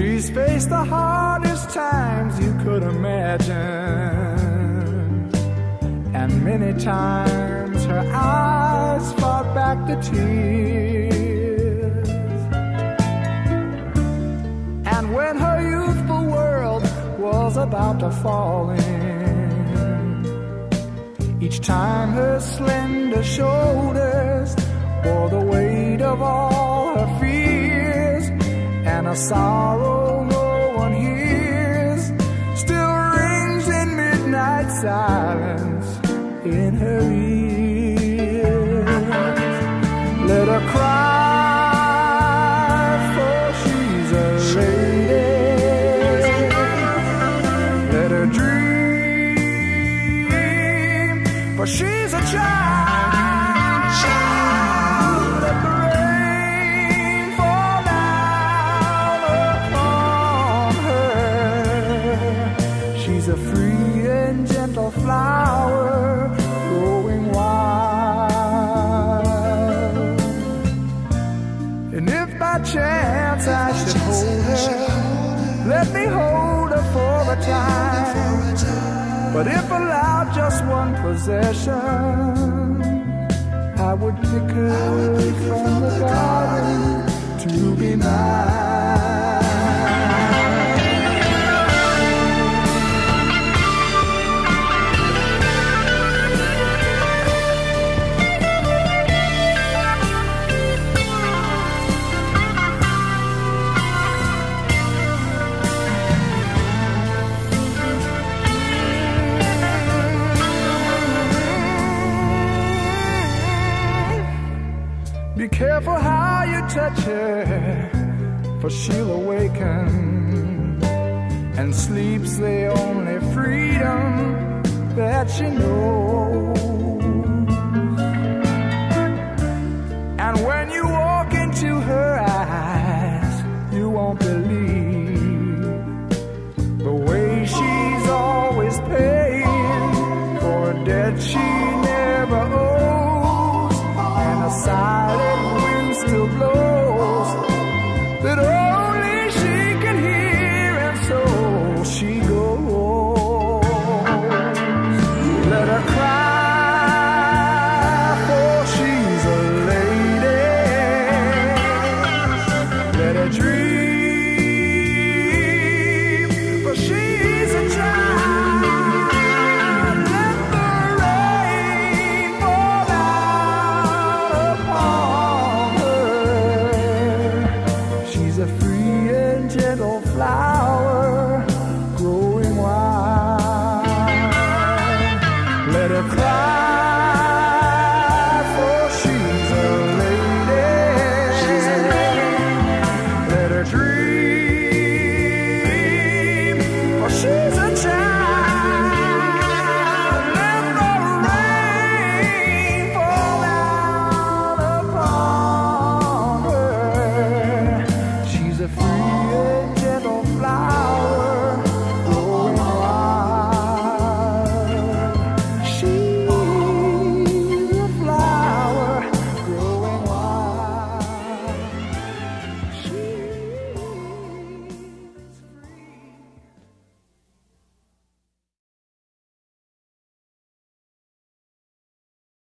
She's faced the hardest times you could imagine. And many times her eyes fought back the tears. And when her youthful world was about to fall in, each time her slender shoulders bore the weight of all her fears and a sorrow ears. Let her cry, for she's a lady. Let her dream, for she's a child. Let hold her for a time. But if allowed just one possession, I would pick her from the garden to be mine. Be careful how you touch her, for she'll awaken. And sleep's the only freedom that she knows. And when you walk into her eyes, you won't believe the way she's always paying for a debt she. Let her cry.